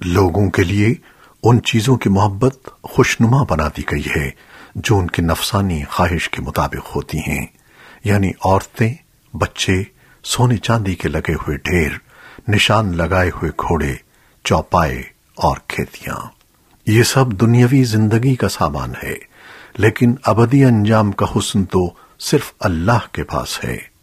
لوگوں کے لیے ان چیزوں کی محبت خوشنما بنا دی گئی ہے، جو ان کی نفسانی خواہش کے مطابق ہوتی ہیں۔ یعنی عورتیں، بچے، سونے چاندی کے لگے ہوئے ڈھیر، نشان لگائے ہوئے گھوڑے، چوپائے اور کھیتیاں۔ یہ سب دنیاوی زندگی کا سامان ہے، لیکن ابدی انجام کا حسن تو صرف اللہ کے پاس ہے۔